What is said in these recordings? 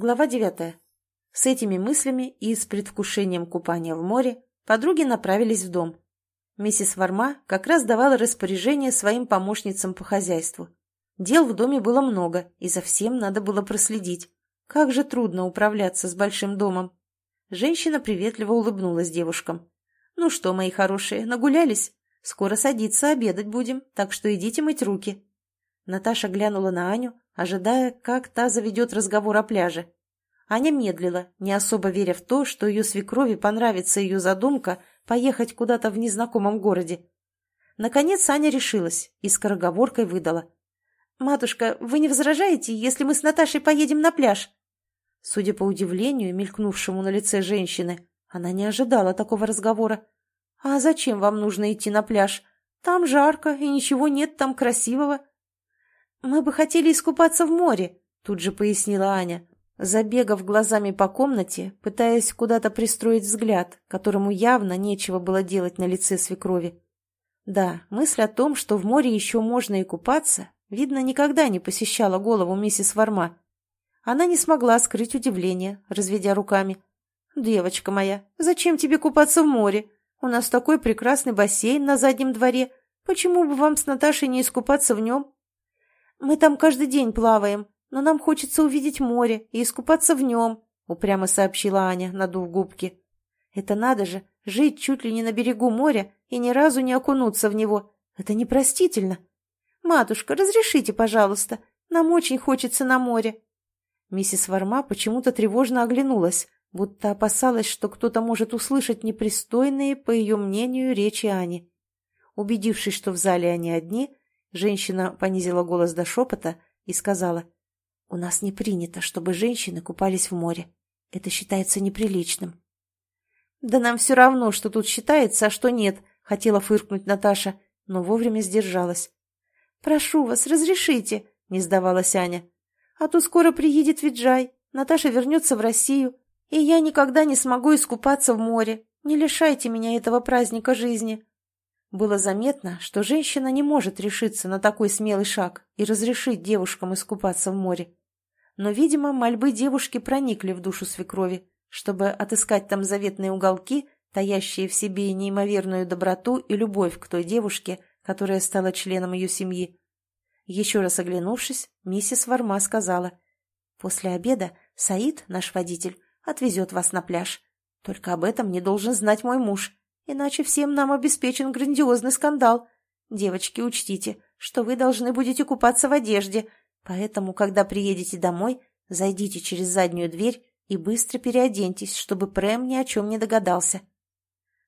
Глава девятая. С этими мыслями и с предвкушением купания в море подруги направились в дом. Миссис Варма как раз давала распоряжение своим помощницам по хозяйству. Дел в доме было много, и за всем надо было проследить. Как же трудно управляться с большим домом. Женщина приветливо улыбнулась девушкам. «Ну что, мои хорошие, нагулялись? Скоро садиться обедать будем, так что идите мыть руки». Наташа глянула на Аню, ожидая, как та заведет разговор о пляже. Аня медлила, не особо веря в то, что ее свекрови понравится ее задумка поехать куда-то в незнакомом городе. Наконец Аня решилась и скороговоркой выдала. «Матушка, вы не возражаете, если мы с Наташей поедем на пляж?» Судя по удивлению, мелькнувшему на лице женщины, она не ожидала такого разговора. «А зачем вам нужно идти на пляж? Там жарко, и ничего нет там красивого». «Мы бы хотели искупаться в море», — тут же пояснила Аня, забегав глазами по комнате, пытаясь куда-то пристроить взгляд, которому явно нечего было делать на лице свекрови. Да, мысль о том, что в море еще можно и купаться, видно, никогда не посещала голову миссис Варма. Она не смогла скрыть удивление, разведя руками. «Девочка моя, зачем тебе купаться в море? У нас такой прекрасный бассейн на заднем дворе. Почему бы вам с Наташей не искупаться в нем?» «Мы там каждый день плаваем, но нам хочется увидеть море и искупаться в нем», — упрямо сообщила Аня, надув губки. «Это надо же, жить чуть ли не на берегу моря и ни разу не окунуться в него. Это непростительно. Матушка, разрешите, пожалуйста, нам очень хочется на море». Миссис Варма почему-то тревожно оглянулась, будто опасалась, что кто-то может услышать непристойные, по ее мнению, речи Ани. Убедившись, что в зале они одни, женщина понизила голос до шепота и сказала — у нас не принято, чтобы женщины купались в море. Это считается неприличным. Да нам все равно, что тут считается, а что нет, хотела фыркнуть Наташа, но вовремя сдержалась. Прошу вас, разрешите, не сдавалась Аня. А то скоро приедет Виджай, Наташа вернется в Россию, и я никогда не смогу искупаться в море. Не лишайте меня этого праздника жизни. Было заметно, что женщина не может решиться на такой смелый шаг и разрешить девушкам искупаться в море но, видимо, мольбы девушки проникли в душу свекрови, чтобы отыскать там заветные уголки, таящие в себе неимоверную доброту и любовь к той девушке, которая стала членом ее семьи. Еще раз оглянувшись, миссис Варма сказала, «После обеда Саид, наш водитель, отвезет вас на пляж. Только об этом не должен знать мой муж, иначе всем нам обеспечен грандиозный скандал. Девочки, учтите, что вы должны будете купаться в одежде, Поэтому, когда приедете домой, зайдите через заднюю дверь и быстро переоденьтесь, чтобы Прэм ни о чем не догадался.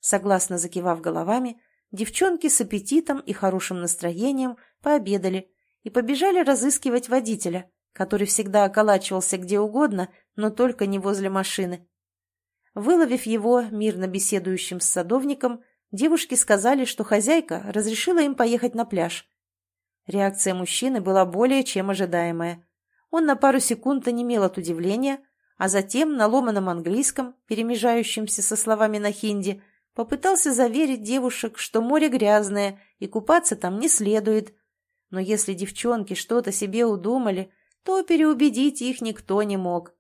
Согласно закивав головами, девчонки с аппетитом и хорошим настроением пообедали и побежали разыскивать водителя, который всегда околачивался где угодно, но только не возле машины. Выловив его мирно беседующим с садовником, девушки сказали, что хозяйка разрешила им поехать на пляж. Реакция мужчины была более чем ожидаемая. Он на пару секунд онемел от удивления, а затем на ломаном английском, перемежающемся со словами на хинди, попытался заверить девушек, что море грязное и купаться там не следует. Но если девчонки что-то себе удумали, то переубедить их никто не мог.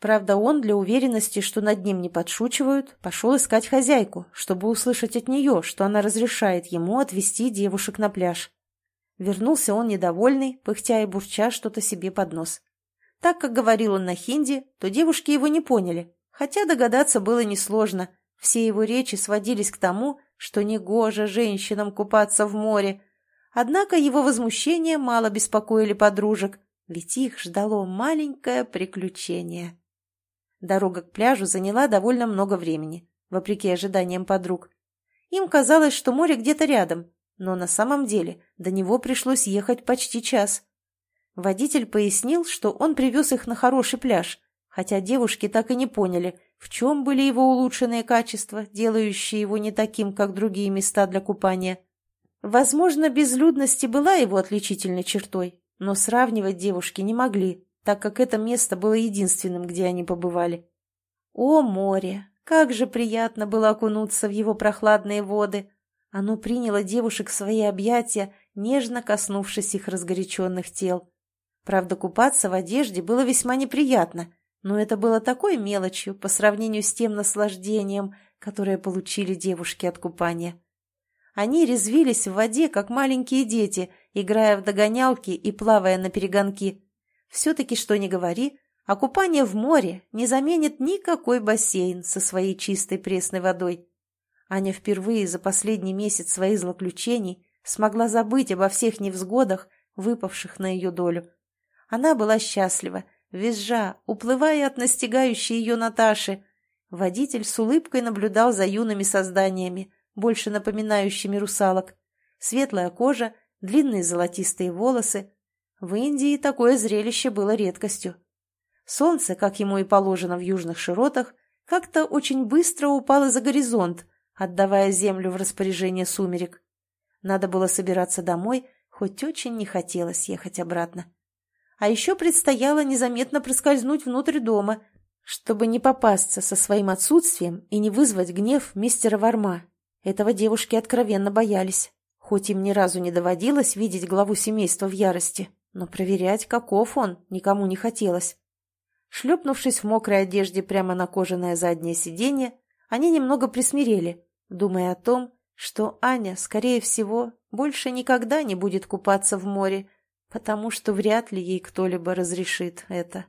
Правда, он, для уверенности, что над ним не подшучивают, пошел искать хозяйку, чтобы услышать от нее, что она разрешает ему отвезти девушек на пляж. Вернулся он недовольный, пыхтя и бурча что-то себе под нос. Так как говорил он на хинди, то девушки его не поняли, хотя догадаться было несложно. Все его речи сводились к тому, что негоже женщинам купаться в море. Однако его возмущение мало беспокоили подружек, ведь их ждало маленькое приключение. Дорога к пляжу заняла довольно много времени, вопреки ожиданиям подруг. Им казалось, что море где-то рядом, но на самом деле до него пришлось ехать почти час. Водитель пояснил, что он привез их на хороший пляж, хотя девушки так и не поняли, в чем были его улучшенные качества, делающие его не таким, как другие места для купания. Возможно, безлюдность и была его отличительной чертой, но сравнивать девушки не могли, так как это место было единственным, где они побывали. О, море! Как же приятно было окунуться в его прохладные воды! Оно приняло девушек в свои объятия, нежно коснувшись их разгоряченных тел. Правда, купаться в одежде было весьма неприятно, Но это было такой мелочью по сравнению с тем наслаждением, которое получили девушки от купания. Они резвились в воде, как маленькие дети, играя в догонялки и плавая на перегонки. Все-таки, что ни говори, а купание в море не заменит никакой бассейн со своей чистой пресной водой. Аня впервые за последний месяц своих злоключений смогла забыть обо всех невзгодах, выпавших на ее долю. Она была счастлива, визжа, уплывая от настигающей ее Наташи. Водитель с улыбкой наблюдал за юными созданиями, больше напоминающими русалок. Светлая кожа, длинные золотистые волосы. В Индии такое зрелище было редкостью. Солнце, как ему и положено в южных широтах, как-то очень быстро упало за горизонт, отдавая землю в распоряжение сумерек. Надо было собираться домой, хоть очень не хотелось ехать обратно. А еще предстояло незаметно проскользнуть внутрь дома, чтобы не попасться со своим отсутствием и не вызвать гнев мистера Варма. Этого девушки откровенно боялись. Хоть им ни разу не доводилось видеть главу семейства в ярости, но проверять, каков он, никому не хотелось. Шлепнувшись в мокрой одежде прямо на кожаное заднее сиденье, они немного присмирели, думая о том, что Аня, скорее всего, больше никогда не будет купаться в море, потому что вряд ли ей кто-либо разрешит это.